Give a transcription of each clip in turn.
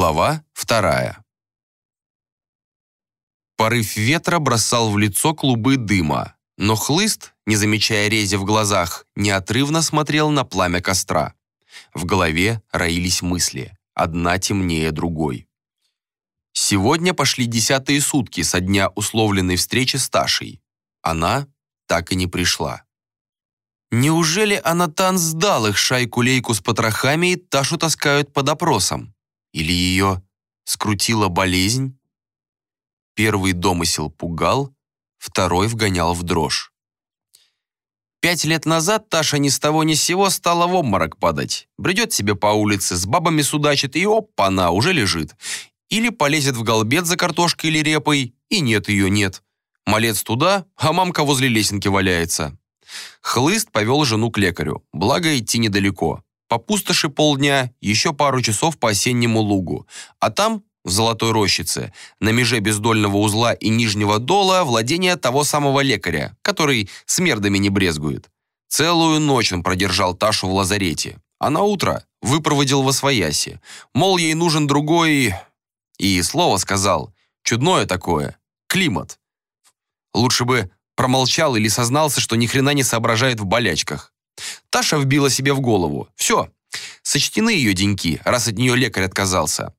Глава вторая. Порыв ветра бросал в лицо клубы дыма, но хлыст, не замечая рези в глазах, неотрывно смотрел на пламя костра. В голове роились мысли, одна темнее другой. Сегодня пошли десятые сутки со дня условленной встречи с Ташей. Она так и не пришла. Неужели Анатан сдал их шайку-лейку с потрохами и Ташу таскают под опросом? Или ее скрутила болезнь? Первый домысел пугал, второй вгонял в дрожь. Пять лет назад Таша ни с того ни с сего стала в обморок падать. Бредет себе по улице, с бабами судачит, и опа, она уже лежит. Или полезет в голбет за картошкой или репой, и нет ее, нет. Малец туда, а мамка возле лесенки валяется. Хлыст повел жену к лекарю, благо идти недалеко. По пустоши полдня, еще пару часов по осеннему лугу. А там, в Золотой Рощице, на меже бездольного узла и нижнего дола, владение того самого лекаря, который смердами не брезгует. Целую ночь он продержал Ташу в лазарете, а на утро выпроводил во свояси. Мол, ей нужен другой... И слово сказал, чудное такое, климат. Лучше бы промолчал или сознался, что ни хрена не соображает в болячках. Таша вбила себе в голову. Все, сочтены ее деньки, раз от нее лекарь отказался.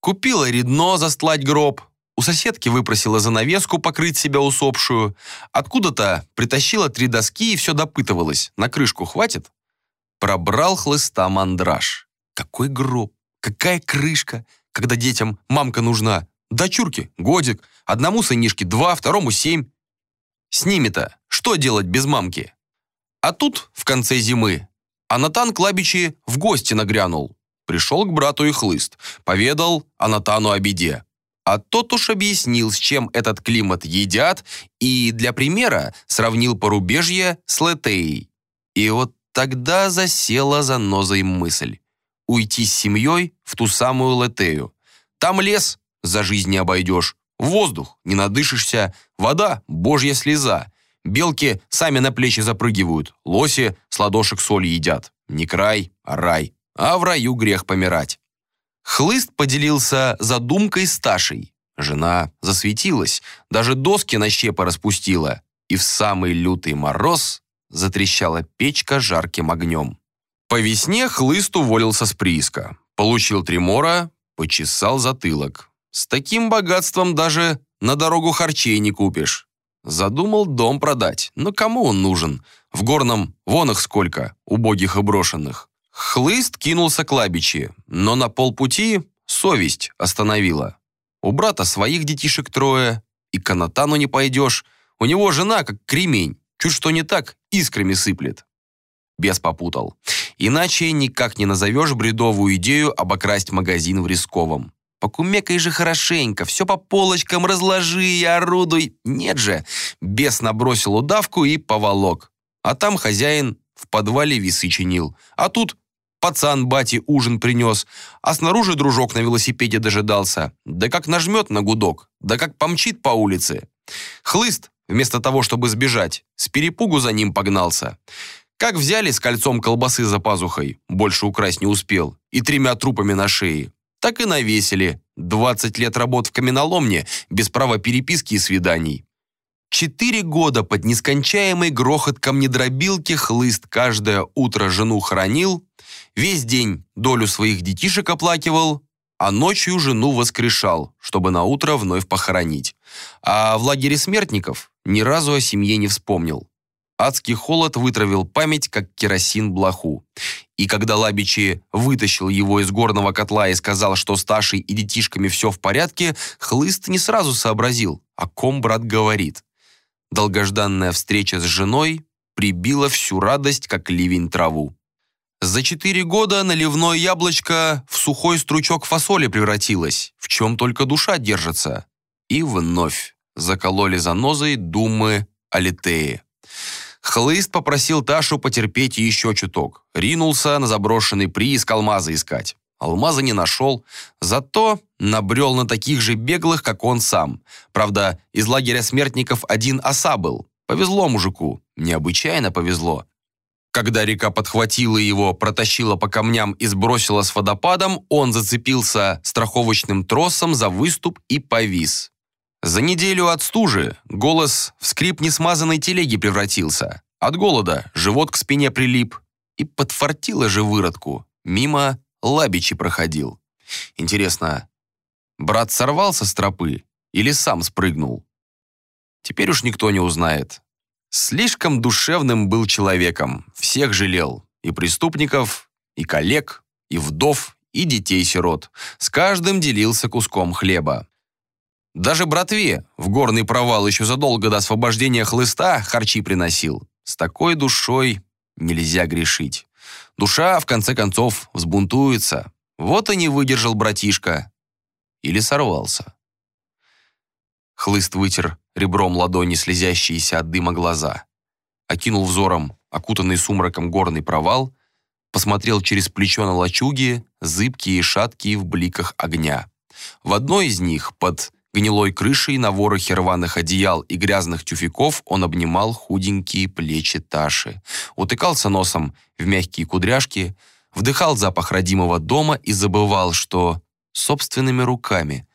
Купила редно застлать гроб, у соседки выпросила занавеску покрыть себя усопшую, откуда-то притащила три доски и все допытывалась, на крышку хватит? Пробрал хлыста мандраж. Какой гроб, какая крышка, когда детям мамка нужна? Дочурке годик, одному сынишке два, второму семь. С ними-то что делать без мамки? А тут, в конце зимы, Анатан Клабичи в гости нагрянул. Пришел к брату и хлыст, поведал Анатану о беде. А тот уж объяснил, с чем этот климат едят, и для примера сравнил порубежье с Летеей. И вот тогда засела за нозой мысль. Уйти с семьей в ту самую Летею. Там лес, за жизнь не обойдешь. Воздух, не надышишься. Вода, божья слеза. Белки сами на плечи запрыгивают, лоси с ладошек соль едят. Не край, а рай. А в раю грех помирать. Хлыст поделился задумкой с Ташей. Жена засветилась, даже доски на щепы распустила. И в самый лютый мороз затрещала печка жарким огнем. По весне Хлыст уволился с прииска. Получил тремора, почесал затылок. С таким богатством даже на дорогу харчей не купишь. Задумал дом продать. Но кому он нужен? В горном вон их сколько, убогих и брошенных. Хлыст кинулся к Лабичи, но на полпути совесть остановила. У брата своих детишек трое, и к Анатану не пойдешь. У него жена как кремень, чуть что не так, искрами сыплет. Бес попутал. Иначе никак не назовешь бредовую идею обокрасть магазин в Рисковом. Покумекай же хорошенько, все по полочкам разложи и орудуй. Нет же, бес набросил удавку и поволок. А там хозяин в подвале весы чинил. А тут пацан бати ужин принес, а снаружи дружок на велосипеде дожидался. Да как нажмет на гудок, да как помчит по улице. Хлыст, вместо того, чтобы сбежать, с перепугу за ним погнался. Как взяли с кольцом колбасы за пазухой, больше украсть не успел, и тремя трупами на шее так и навесили. 20 лет работ в каменоломне, без права переписки и свиданий. Четыре года под нескончаемый грохот камнедробилки хлыст каждое утро жену хоронил, весь день долю своих детишек оплакивал, а ночью жену воскрешал, чтобы на утро вновь похоронить. А в лагере смертников ни разу о семье не вспомнил. Адский холод вытравил память, как керосин блоху. И когда Лабичи вытащил его из горного котла и сказал, что с Ташей и детишками все в порядке, Хлыст не сразу сообразил, о ком брат говорит. Долгожданная встреча с женой прибила всю радость, как ливень траву. За четыре года наливное яблочко в сухой стручок фасоли превратилось, в чем только душа держится. И вновь закололи занозой думы о Литее. Хлыст попросил Ташу потерпеть еще чуток. Ринулся на заброшенный прииск алмаза искать. Алмаза не нашел, зато набрел на таких же беглых, как он сам. Правда, из лагеря смертников один оса был. Повезло мужику, необычайно повезло. Когда река подхватила его, протащила по камням и сбросила с водопадом, он зацепился страховочным тросом за выступ и повис. За неделю от стужи голос в скрип несмазанной телеги превратился. От голода живот к спине прилип. И подфартило же выродку. Мимо Лабичи проходил. Интересно, брат сорвался с тропы или сам спрыгнул? Теперь уж никто не узнает. Слишком душевным был человеком, всех жалел. И преступников, и коллег, и вдов, и детей-сирот. С каждым делился куском хлеба. Даже братве в горный провал еще задолго до освобождения хлыста харчи приносил. С такой душой нельзя грешить. Душа, в конце концов, взбунтуется. Вот и не выдержал братишка. Или сорвался. Хлыст вытер ребром ладони слезящиеся от дыма глаза. Окинул взором окутанный сумраком горный провал, посмотрел через плечо на лачуги, зыбкие и шаткие в бликах огня. В одной из них, под гнилой крышей на ворохе рваных одеял и грязных тюфяков, он обнимал худенькие плечи Таши, утыкался носом в мягкие кудряшки, вдыхал запах родимого дома и забывал, что собственными руками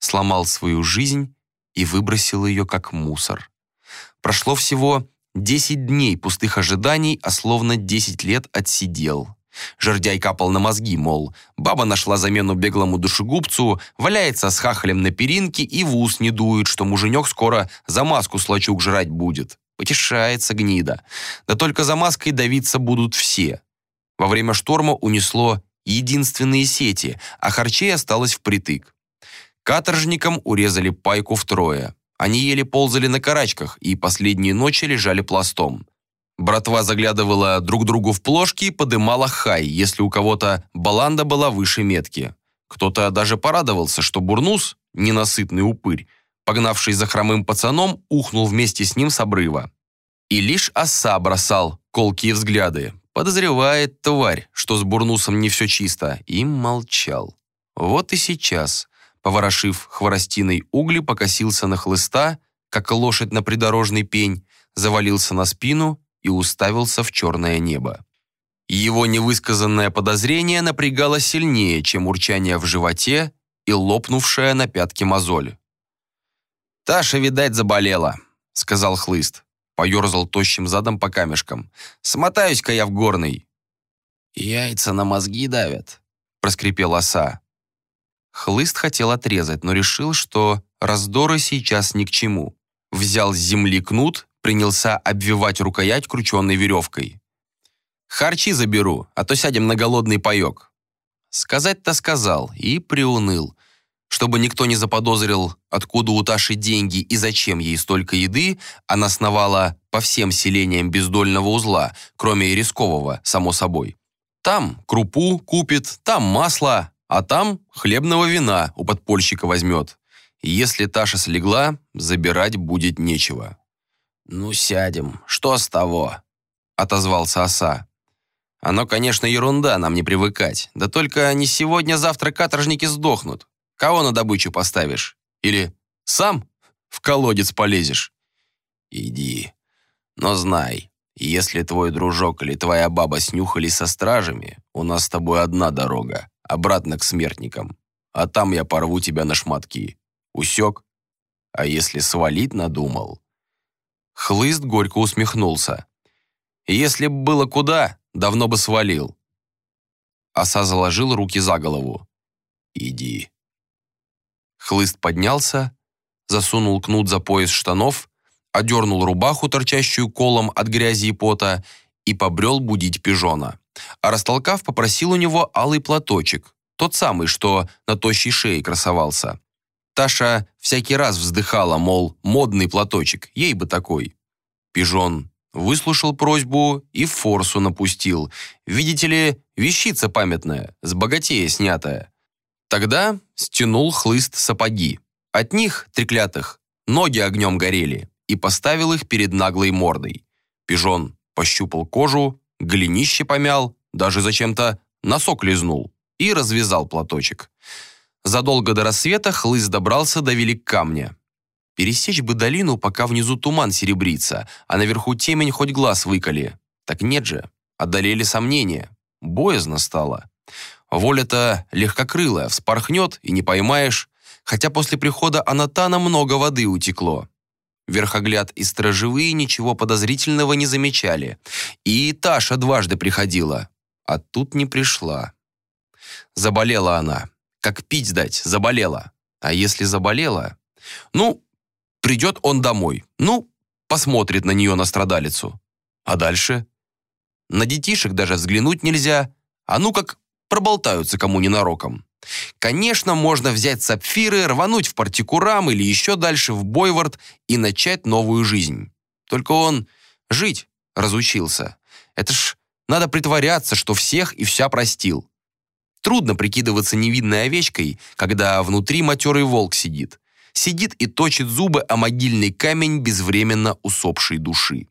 сломал свою жизнь и выбросил ее как мусор. Прошло всего 10 дней пустых ожиданий, а словно 10 лет отсидел. Жердяй капал на мозги, мол, баба нашла замену беглому душегубцу, валяется с хахалем на перинке и в ус не дует, что муженек скоро за маску с лачуг жрать будет. Потешается гнида. Да только за маской давиться будут все. Во время шторма унесло единственные сети, а харчей осталось впритык. Каторжникам урезали пайку втрое. Они еле ползали на карачках и последние ночи лежали пластом. Братва заглядывала друг другу в плошки и подымала хай, если у кого-то баланда была выше метки. Кто-то даже порадовался, что бурнус, ненасытный упырь, погнавший за хромым пацаном, ухнул вместе с ним с обрыва. И лишь оса бросал колкие взгляды. Подозревает тварь, что с бурнусом не все чисто, и молчал. Вот и сейчас поворошив хворостиной угли, покосился на хлыста, как лошадь на придорожный пень, завалился на спину и уставился в черное небо. Его невысказанное подозрение напрягало сильнее, чем урчание в животе и лопнувшая на пятке мозоль. «Таша, видать, заболела», — сказал хлыст. Поерзал тощим задом по камешкам. «Смотаюсь-ка я в горный». «Яйца на мозги давят», — проскрипел оса. Хлыст хотел отрезать, но решил, что раздоры сейчас ни к чему. Взял с земли кнут, принялся обвивать рукоять крученной веревкой. «Харчи заберу, а то сядем на голодный паек». Сказать-то сказал и приуныл. Чтобы никто не заподозрил, откуда у Таши деньги и зачем ей столько еды, она сновала по всем селениям бездольного узла, кроме рискового, само собой. Там крупу купит, там масло, а там хлебного вина у подпольщика возьмет. Если Таша слегла, забирать будет нечего. «Ну, сядем. Что с того?» — отозвался оса. «Оно, конечно, ерунда, нам не привыкать. Да только не сегодня-завтра каторжники сдохнут. Кого на добычу поставишь? Или сам в колодец полезешь?» «Иди. Но знай, если твой дружок или твоя баба снюхали со стражами, у нас с тобой одна дорога обратно к смертникам. А там я порву тебя на шматки. Усек? А если свалить надумал?» Хлыст горько усмехнулся. «Если б было куда, давно бы свалил». Оса заложил руки за голову. «Иди». Хлыст поднялся, засунул кнут за пояс штанов, одернул рубаху, торчащую колом от грязи и пота, и побрел будить пижона а растолкав, попросил у него алый платочек, тот самый, что на тощей шее красовался. Таша всякий раз вздыхала, мол, модный платочек, ей бы такой. Пижон выслушал просьбу и форсу напустил. Видите ли, вещица памятная, с богатея снятая. Тогда стянул хлыст сапоги. От них, треклятых, ноги огнем горели и поставил их перед наглой мордой. Пижон пощупал кожу, голенище помял, даже зачем-то носок лизнул и развязал платочек. Задолго до рассвета хлыст добрался до велик камня. Пересечь бы долину, пока внизу туман серебрится, а наверху темень хоть глаз выколи. Так нет же. Одолели сомнения. Боязно стало. Воля-то легкокрылая, вспорхнет и не поймаешь, хотя после прихода Анатана много воды утекло. Верхогляд и стражевые ничего подозрительного не замечали. И Таша дважды приходила, а тут не пришла. Заболела она. Как пить дать, заболела. А если заболела? Ну, придет он домой. Ну, посмотрит на нее, на страдалицу. А дальше? На детишек даже взглянуть нельзя. А ну как проболтаются кому ненароком. Конечно, можно взять сапфиры, рвануть в партикурам или еще дальше в Бойвард и начать новую жизнь. Только он жить разучился. Это ж надо притворяться, что всех и вся простил. Трудно прикидываться невидной овечкой, когда внутри матерый волк сидит. Сидит и точит зубы о могильный камень безвременно усопшей души.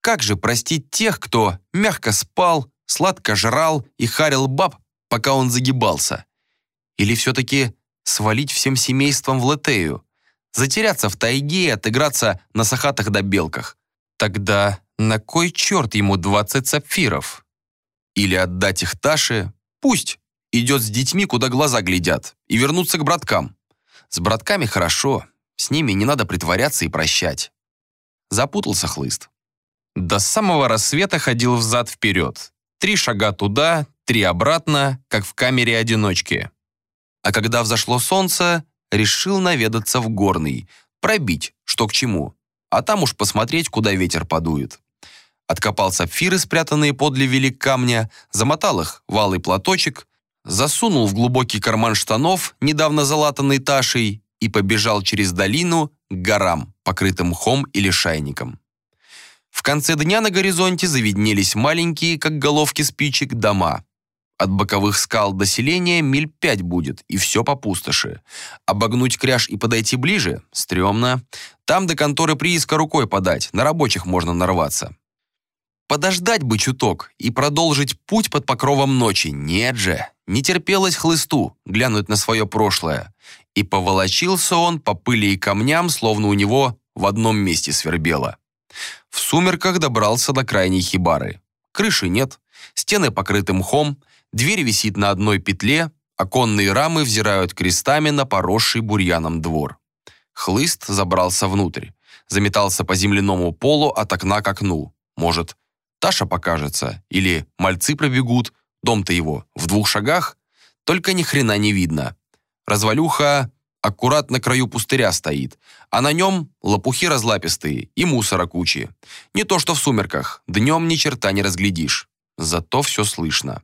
Как же простить тех, кто мягко спал, сладко жрал и харил баб, пока он загибался? Или все-таки свалить всем семейством в Летею? Затеряться в тайге и отыграться на сахатах да белках? Тогда на кой черт ему 20 сапфиров? Или отдать их Таше? Пусть идет с детьми, куда глаза глядят, и вернуться к браткам. С братками хорошо, с ними не надо притворяться и прощать. Запутался хлыст. До самого рассвета ходил взад-вперед. Три шага туда, три обратно, как в камере одиночки. А когда взошло солнце, решил наведаться в горный, пробить, что к чему, а там уж посмотреть, куда ветер подует. Откопал сапфиры, спрятанные подле велик камня, замотал их в алый платочек, засунул в глубокий карман штанов, недавно залатанный Ташей, и побежал через долину к горам, покрытым мхом или шайником. В конце дня на горизонте завиднелись маленькие, как головки спичек, дома. От боковых скал до селения миль пять будет, и все по пустоши. Обогнуть кряж и подойти ближе – стрёмно. Там до конторы прииска рукой подать, на рабочих можно нарваться. Подождать бы чуток и продолжить путь под покровом ночи. Нет же, не терпелось хлысту глянуть на свое прошлое. И поволочился он по пыли и камням, словно у него в одном месте свербело. В сумерках добрался до крайней хибары. Крыши нет, стены покрыты мхом, дверь висит на одной петле, оконные рамы взирают крестами на поросший бурьяном двор. Хлыст забрался внутрь, заметался по земляному полу от окна к окну. Может, Таша покажется, или мальцы пробегут, дом-то его в двух шагах, только ни хрена не видно. Развалюха аккурат на краю пустыря стоит, а на нем лопухи разлапистые и мусора кучи. Не то что в сумерках, днем ни черта не разглядишь. Зато все слышно.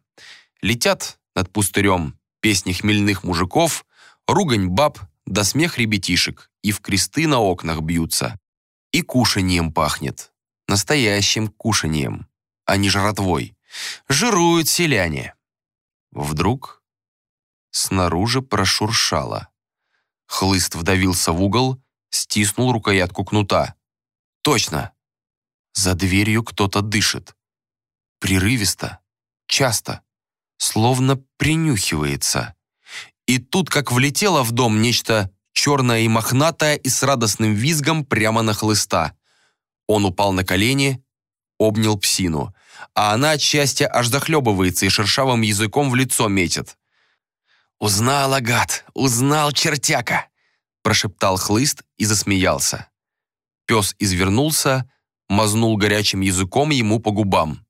Летят над пустырем песни хмельных мужиков, ругань баб да смех ребятишек, и в кресты на окнах бьются. И кушанием пахнет. Настоящим кушанием, а не жратвой. Жируют селяне. Вдруг снаружи прошуршало. Хлыст вдавился в угол, стиснул рукоятку кнута. Точно! За дверью кто-то дышит. Прерывисто, часто, словно принюхивается. И тут, как влетело в дом нечто черное и мохнатое и с радостным визгом прямо на хлыста. Он упал на колени, обнял псину, а она от счастья аж захлебывается и шершавым языком в лицо метит. «Узнал, агат, узнал чертяка!» прошептал хлыст и засмеялся. Пес извернулся, мазнул горячим языком ему по губам.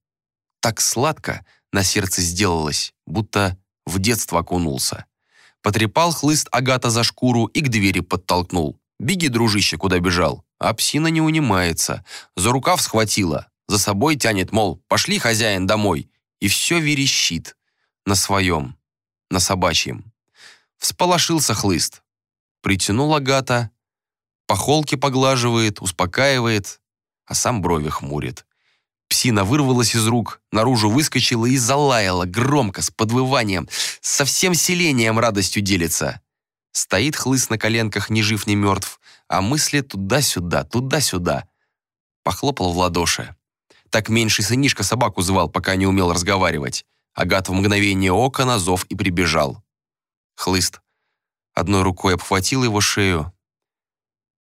Так сладко на сердце сделалось, будто в детство окунулся. Потрепал хлыст Агата за шкуру и к двери подтолкнул. «Беги, дружище, куда бежал?» А псина не унимается. За рукав схватила, за собой тянет, мол, пошли, хозяин, домой. И все верещит. На своем на собачьем. Всполошился хлыст. Притянул Агата, по холке поглаживает, успокаивает, а сам брови хмурит. Псина вырвалась из рук, наружу выскочила и залаяла громко, с подвыванием, со всем селением радостью делится. Стоит хлыст на коленках, ни жив, ни мертв, а мысли туда-сюда, туда-сюда. Похлопал в ладоши. Так меньший сынишка собаку звал, пока не умел разговаривать. Агат в мгновение ока на зов и прибежал. Хлыст одной рукой обхватил его шею,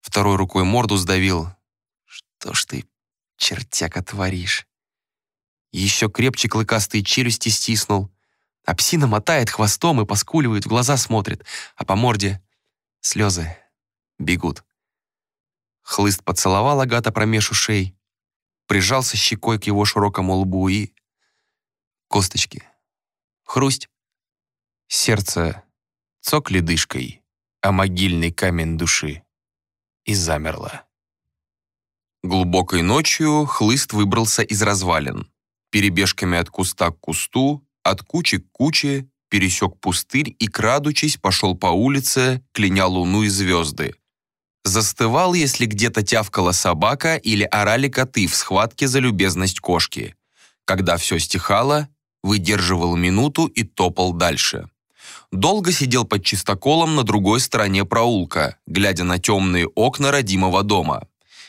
второй рукой морду сдавил. «Что ж ты, чертяка, творишь? Еще крепче клыкастые челюсти стиснул. А псина мотает хвостом и поскуливает, в глаза смотрит, а по морде слезы бегут. Хлыст поцеловал Агата промеж ушей, прижался щекой к его широкому лбу и... Косточки. Хрусть. Сердце цокли дышкой, а могильный камень души. И замерло. Глубокой ночью хлыст выбрался из развалин. Перебежками от куста к кусту, от кучи к куче, пересек пустырь и, крадучись, пошел по улице, кляня луну и звезды. Застывал, если где-то тявкала собака или орали коты в схватке за любезность кошки. Когда все стихало, выдерживал минуту и топал дальше. Долго сидел под чистоколом на другой стороне проулка, глядя на темные окна родимого дома.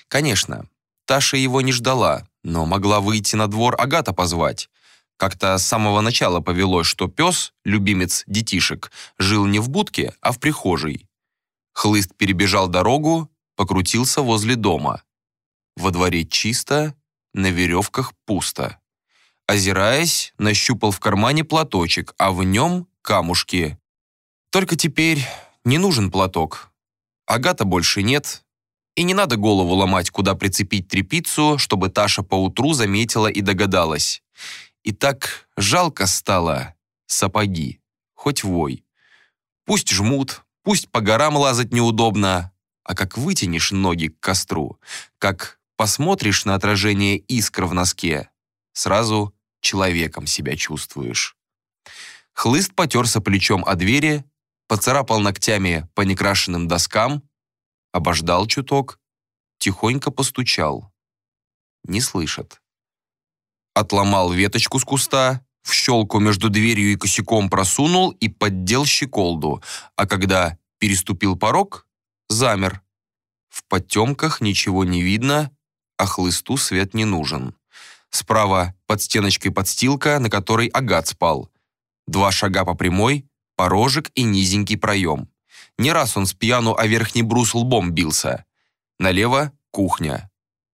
Конечно, Таша его не ждала, но могла выйти на двор Агата позвать. Как-то с самого начала повелось, что пес, любимец детишек, жил не в будке, а в прихожей. Хлыст перебежал дорогу, покрутился возле дома. Во дворе чисто, на веревках пусто. Озираясь, нащупал в кармане платочек, а в нем камушки. Только теперь не нужен платок. Агата больше нет, и не надо голову ломать, куда прицепить трепицу, чтобы Таша поутру заметила и догадалась. И так жалко стало сапоги, хоть вой. Пусть жмут, пусть по горам лазать неудобно, а как вытянешь ноги к костру, как посмотришь на отражение искр в носке, сразу человеком себя чувствуешь. Хлыст потерся плечом о двери, поцарапал ногтями по некрашенным доскам, обождал чуток, тихонько постучал. Не слышат. Отломал веточку с куста, в щелку между дверью и косяком просунул и поддел щеколду, а когда переступил порог, замер. В потемках ничего не видно, а хлысту свет не нужен. Справа под стеночкой подстилка, на которой агат спал. Два шага по прямой, порожек и низенький проем. Не раз он с пьяну о верхний брус лбом бился. Налево — кухня.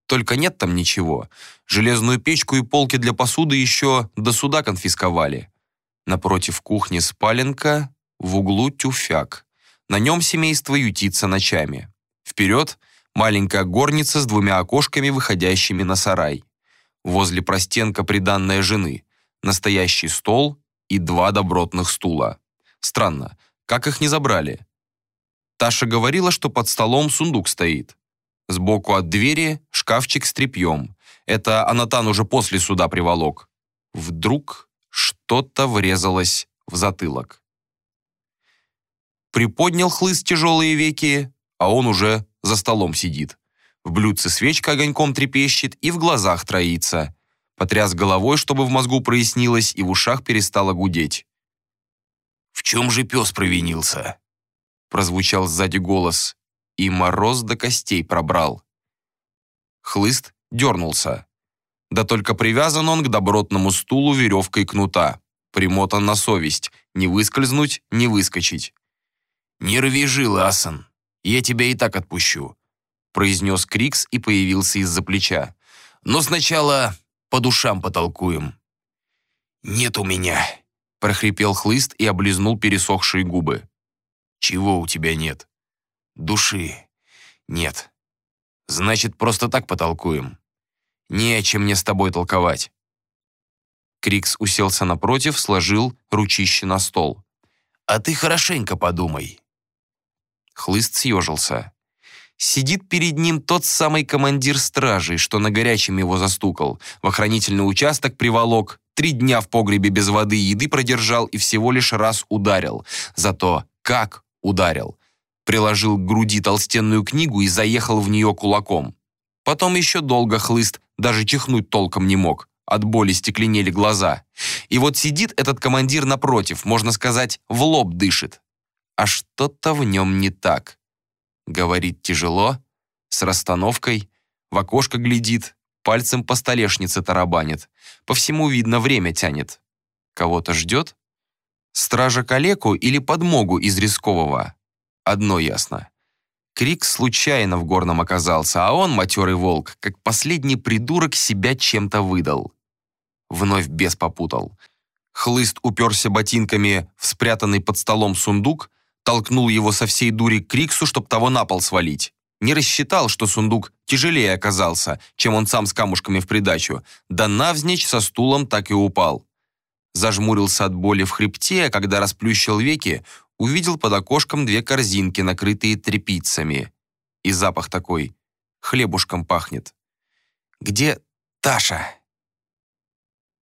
Только нет там ничего. Железную печку и полки для посуды еще до суда конфисковали. Напротив кухни спаленка, в углу тюфяк. На нем семейство ютится ночами. Вперед — маленькая горница с двумя окошками, выходящими на сарай. Возле простенка приданная жены. Настоящий стол и два добротных стула. Странно, как их не забрали? Таша говорила, что под столом сундук стоит. Сбоку от двери шкафчик с тряпьем. Это Анатан уже после суда приволок. Вдруг что-то врезалось в затылок. Приподнял хлыст тяжелые веки, а он уже за столом сидит. В блюдце свечка огоньком трепещет и в глазах троится. Потряс головой, чтобы в мозгу прояснилось, и в ушах перестало гудеть. «В чем же пес провинился?» Прозвучал сзади голос и мороз до костей пробрал. Хлыст дернулся. Да только привязан он к добротному стулу веревкой кнута. Примотан на совесть. Не выскользнуть, не выскочить. «Не рви жилы, Асан. Я тебя и так отпущу», произнес Крикс и появился из-за плеча. «Но сначала по душам потолкуем». «Нет у меня», прохрипел хлыст и облизнул пересохшие губы. «Чего у тебя нет?» Души нет. Значит, просто так потолкуем. Не о чем мне с тобой толковать. Крикс уселся напротив, сложил ручище на стол. «А ты хорошенько подумай». Хлыст съежился. Сидит перед ним тот самый командир стражей, что на горячем его застукал, в охранительный участок приволок, три дня в погребе без воды и еды продержал и всего лишь раз ударил. Зато как ударил приложил к груди толстенную книгу и заехал в нее кулаком. Потом еще долго хлыст даже чихнуть толком не мог. От боли стекленели глаза. И вот сидит этот командир напротив, можно сказать, в лоб дышит. А что-то в нем не так. Говорит тяжело, с расстановкой, в окошко глядит, пальцем по столешнице тарабанит. По всему видно, время тянет. Кого-то ждет? Стража калеку или подмогу из рискового? Одно ясно. Крик случайно в горном оказался, а он, матерый волк, как последний придурок, себя чем-то выдал. Вновь бес попутал. Хлыст уперся ботинками в спрятанный под столом сундук, толкнул его со всей дури к Криксу, чтоб того на пол свалить. Не рассчитал, что сундук тяжелее оказался, чем он сам с камушками в придачу, да навзничь со стулом так и упал. Зажмурился от боли в хребте, а когда расплющил веки, увидел под окошком две корзинки, накрытые тряпицами. И запах такой, хлебушком пахнет. «Где Таша?»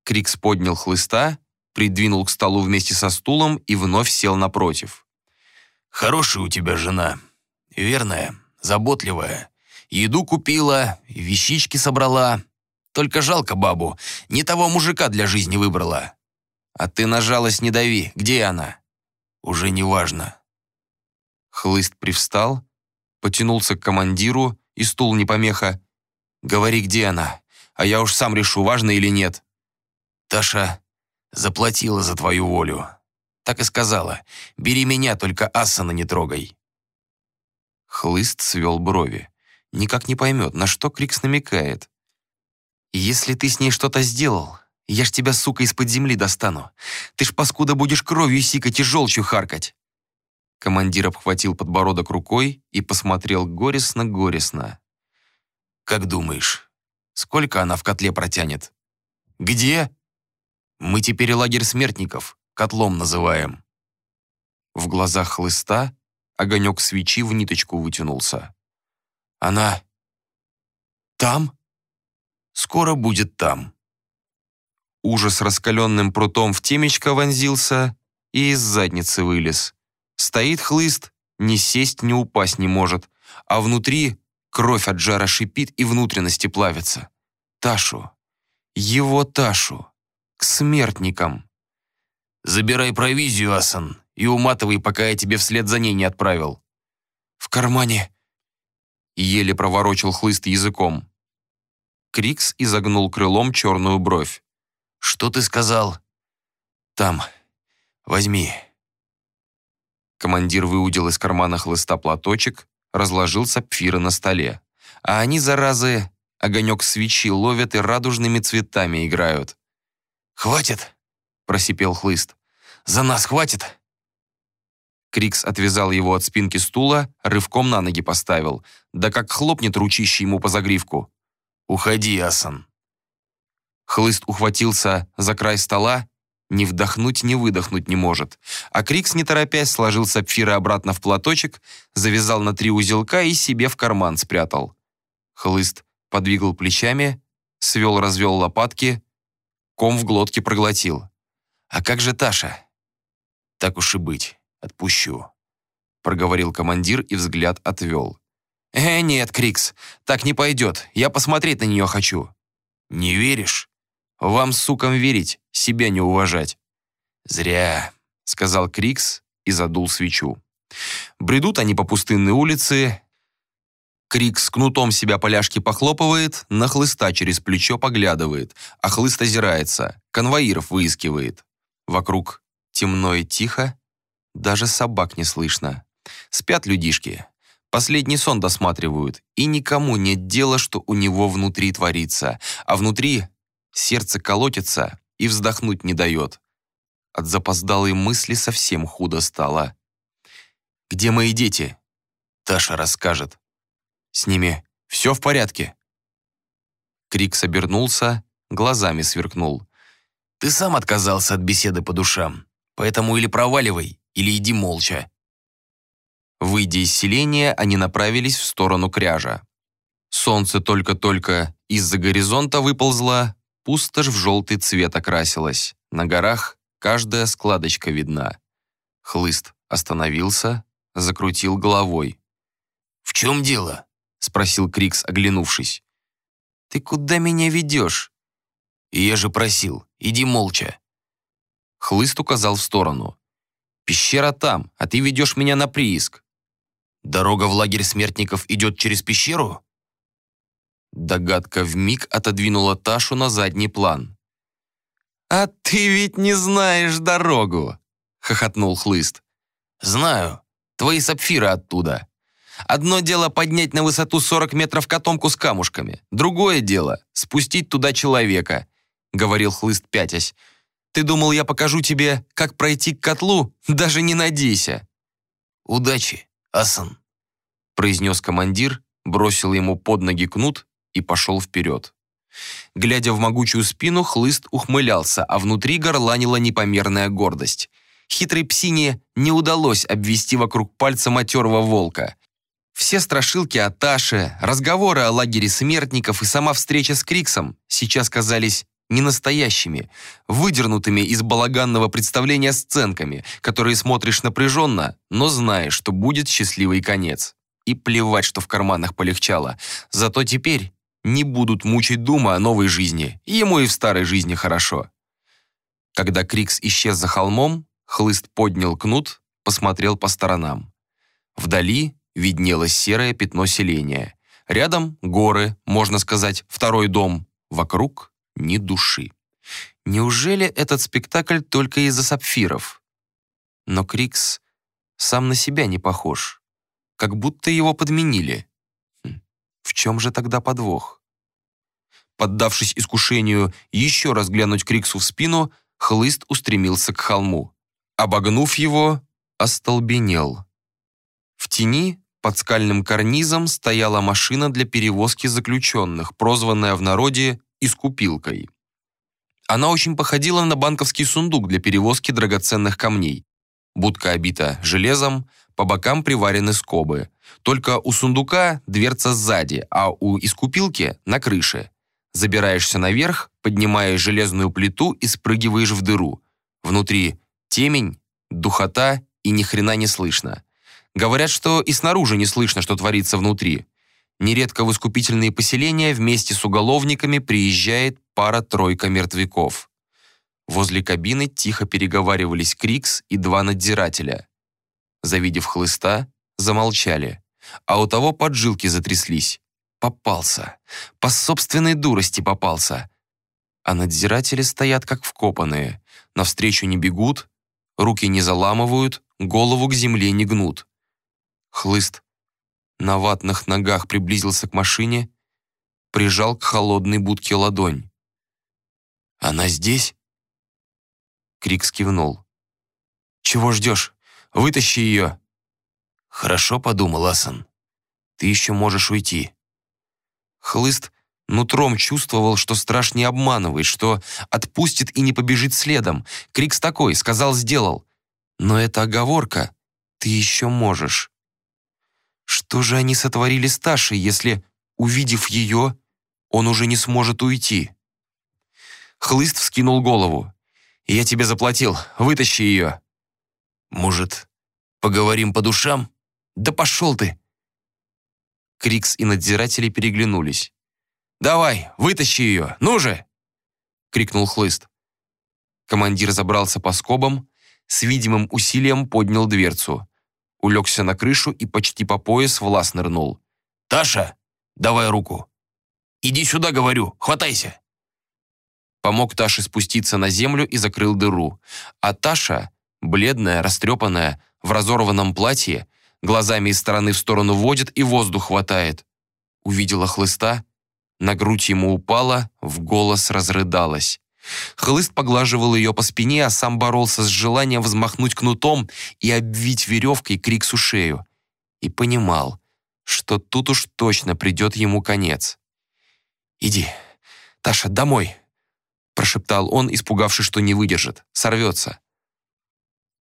Крикс поднял хлыста, придвинул к столу вместе со стулом и вновь сел напротив. «Хорошая у тебя жена. Верная, заботливая. Еду купила, вещички собрала. Только жалко бабу, не того мужика для жизни выбрала. А ты на жалость не дави. Где она?» «Уже не важно». Хлыст привстал, потянулся к командиру, и стул не помеха. «Говори, где она, а я уж сам решу, важно или нет». «Таша заплатила за твою волю. Так и сказала. Бери меня, только Асана не трогай». Хлыст свел брови. Никак не поймет, на что Крикс намекает. «Если ты с ней что-то сделал, я ж тебя, сука, из-под земли достану. Ты ж, паскуда, будешь кровью сикать и желчью харкать». Командир обхватил подбородок рукой и посмотрел горестно-горестно. «Как думаешь, сколько она в котле протянет?» «Где?» Мы теперь лагерь смертников, котлом называем». В глазах хлыста огонек свечи в ниточку вытянулся. «Она там?» «Скоро будет там». Ужас раскаленным прутом в темечко вонзился и из задницы вылез. Стоит хлыст, ни сесть, ни упасть не может, а внутри кровь от жара шипит и внутренности плавятся. Ташу, его Ташу к смертникам. Забирай провизию, Асан, и уматывай, пока я тебе вслед за ней не отправил. В кармане. Еле проворочил хлыст языком. Крикс изогнул крылом черную бровь. «Что ты сказал?» «Там. Возьми». Командир выудил из кармана хлыста платочек, разложил сапфиры на столе. А они, заразы, огонек свечи ловят и радужными цветами играют. «Хватит!» — просипел хлыст. «За нас хватит!» Крикс отвязал его от спинки стула, рывком на ноги поставил. Да как хлопнет ручище ему по загривку. «Уходи, Асан!» Хлыст ухватился за край стола, ни вдохнуть, ни выдохнуть не может. А Крикс, не торопясь, сложил сапфиры обратно в платочек, завязал на три узелка и себе в карман спрятал. Хлыст подвигал плечами, свел-развел лопатки, Ком в глотке проглотил. «А как же Таша?» «Так уж и быть, отпущу», — проговорил командир и взгляд отвел. «Э, нет, Крикс, так не пойдет. Я посмотреть на нее хочу». «Не веришь?» «Вам, сукам, верить, себя не уважать». «Зря», — сказал Крикс и задул свечу. Бредут они по пустынной улице, Крик с кнутом себя поляшки похлопывает, на хлыста через плечо поглядывает, а хлыст озирается, конвоиров выискивает. Вокруг темно и тихо, даже собак не слышно. Спят людишки. Последний сон досматривают, и никому нет дела, что у него внутри творится, а внутри сердце колотится и вздохнуть не дает. От запоздалой мысли совсем худо стало. «Где мои дети?» Таша расскажет. С ними все в порядке?» Крик собернулся, глазами сверкнул. «Ты сам отказался от беседы по душам, поэтому или проваливай, или иди молча». Выйдя из селения, они направились в сторону кряжа. Солнце только-только из-за горизонта выползло, пустошь в желтый цвет окрасилась. На горах каждая складочка видна. Хлыст остановился, закрутил головой. «В чем дело?» спросил Крикс, оглянувшись. «Ты куда меня ведешь?» «Я же просил, иди молча». Хлыст указал в сторону. «Пещера там, а ты ведешь меня на прииск». «Дорога в лагерь смертников идет через пещеру?» Догадка вмиг отодвинула Ташу на задний план. «А ты ведь не знаешь дорогу!» — хохотнул Хлыст. «Знаю. Твои сапфиры оттуда». Одно дело поднять на высоту 40 метров котомку с камушками, другое дело — спустить туда человека. говорил Хлыст пятясь. «Ты думал, я покажу тебе, как пройти к котлу? Даже не надейся!» «Удачи, Асан!» произнес командир, бросил ему под ноги кнут и пошел вперед. Глядя в могучую спину, хлыст ухмылялся, а внутри горланила непомерная гордость. Хитрой псине не удалось обвести вокруг пальца матерого волка. Все страшилки о Таше, разговоры о лагере смертников и сама встреча с Криксом сейчас казались ненастоящими, выдернутыми из балаганного представления сценками, которые смотришь напряженно, но знаешь, что будет счастливый конец. И плевать, что в карманах полегчало. Зато теперь не будут мучить дума о новой жизни, ему и в старой жизни хорошо. Когда Крикс исчез за холмом, Хлыст поднял кнут, посмотрел по сторонам. Вдали виднелось серое пятно селения. Рядом горы, можно сказать, второй дом. Вокруг ни души. Неужели этот спектакль только из-за сапфиров? Но Крикс сам на себя не похож. Как будто его подменили. В чем же тогда подвох? Поддавшись искушению еще раз глянуть Криксу в спину, хлыст устремился к холму. Обогнув его, остолбенел. В тени под скальным карнизом стояла машина для перевозки заключенных, прозванная в народе «искупилкой». Она очень походила на банковский сундук для перевозки драгоценных камней. Будка обита железом, по бокам приварены скобы. Только у сундука дверца сзади, а у искупилки на крыше. Забираешься наверх, поднимаешь железную плиту и спрыгиваешь в дыру. Внутри темень, духота и ни хрена не слышно. Говорят, что и снаружи не слышно, что творится внутри. Нередко в искупительные поселения вместе с уголовниками приезжает пара-тройка мертвяков. Возле кабины тихо переговаривались Крикс и два надзирателя. Завидев хлыста, замолчали, а у того поджилки затряслись. Попался. По собственной дурости попался. А надзиратели стоят как вкопанные. Навстречу не бегут, руки не заламывают, голову к земле не гнут. Хлыст на ватных ногах приблизился к машине, прижал к холодной будке ладонь. «Она здесь?» Крик скивнул. «Чего ждешь? Вытащи ее!» «Хорошо подумал, Асан. Ты еще можешь уйти». Хлыст нутром чувствовал, что страж не обманывает, что отпустит и не побежит следом. Крикс такой, сказал, сделал. Но это оговорка. Ты еще можешь. Что же они сотворили с Ташей, если, увидев ее, он уже не сможет уйти? Хлыст вскинул голову. «Я тебе заплатил, вытащи ее». «Может, поговорим по душам?» «Да пошел ты!» Крикс и надзиратели переглянулись. «Давай, вытащи ее, ну же!» — крикнул Хлыст. Командир забрался по скобам, с видимым усилием поднял дверцу улегся на крышу и почти по пояс в лаз нырнул. «Таша, давай руку!» «Иди сюда, говорю, хватайся!» Помог Таше спуститься на землю и закрыл дыру. А Таша, бледная, растрепанная, в разорванном платье, глазами из стороны в сторону водит и воздух хватает. Увидела хлыста, на грудь ему упала, в голос разрыдалась. Хлыст поглаживал ее по спине, а сам боролся с желанием взмахнуть кнутом и обвить веревкой Криксу шею. И понимал, что тут уж точно придет ему конец. «Иди, Таша, домой!» Прошептал он, испугавшись, что не выдержит, сорвется.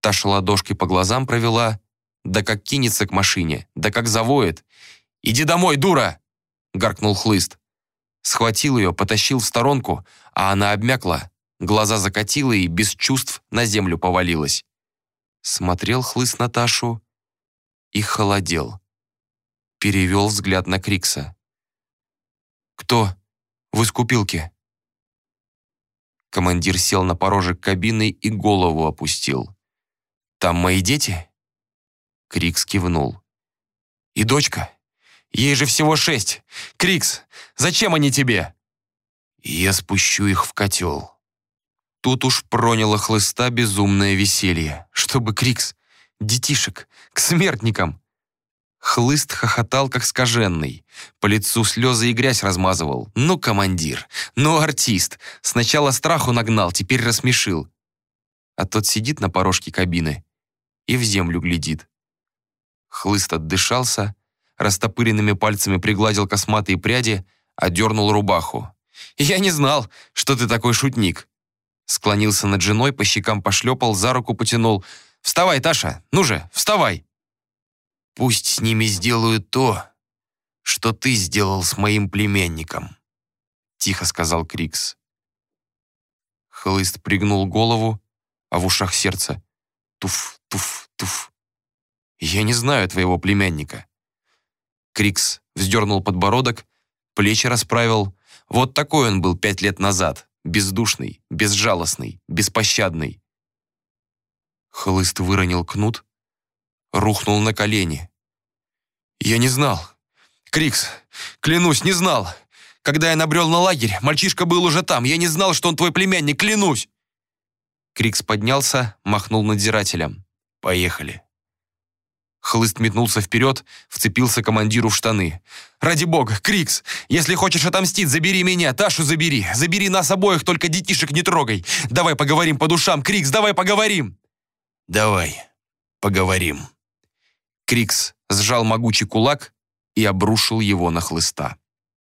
Таша ладошкой по глазам провела, да как кинется к машине, да как завоет. «Иди домой, дура!» — гаркнул хлыст. Схватил ее, потащил в сторонку, а она обмякла, глаза закатила и без чувств на землю повалилась. Смотрел хлыст Наташу и холодел. Перевел взгляд на Крикса. «Кто в искупилке?» Командир сел на порожек кабины и голову опустил. «Там мои дети?» Крикс кивнул. «И дочка? Ей же всего шесть. Крикс, зачем они тебе?» «Я спущу их в котел». Тут уж проняло хлыста безумное веселье. Чтобы Крикс, детишек, к смертникам. Хлыст хохотал, как скаженный. По лицу слезы и грязь размазывал. Ну, командир, ну, артист. Сначала страху нагнал, теперь рассмешил. А тот сидит на порожке кабины и в землю глядит. Хлыст отдышался, растопыренными пальцами пригладил косматые пряди, одернул рубаху. «Я не знал, что ты такой шутник!» Склонился над женой, по щекам пошлепал, за руку потянул. «Вставай, Таша! Ну же, вставай!» «Пусть с ними сделают то, что ты сделал с моим племянником», тихо сказал Крикс. Хлыст пригнул голову, а в ушах сердце. Туф, туф, туф. «Я не знаю твоего племянника». Крикс вздернул подбородок, плечи расправил. Вот такой он был пять лет назад. Бездушный, безжалостный, беспощадный. Хлыст выронил кнут, рухнул на колени. «Я не знал. Крикс, клянусь, не знал. Когда я набрел на лагерь, мальчишка был уже там. Я не знал, что он твой племянник, клянусь!» Крикс поднялся, махнул надзирателем. «Поехали». Хлыст метнулся вперед, вцепился командиру в штаны. «Ради бога, Крикс, если хочешь отомстить, забери меня, Ташу забери. Забери нас обоих, только детишек не трогай. Давай поговорим по душам, Крикс, давай поговорим!» «Давай, поговорим». Крикс сжал могучий кулак и обрушил его на хлыста.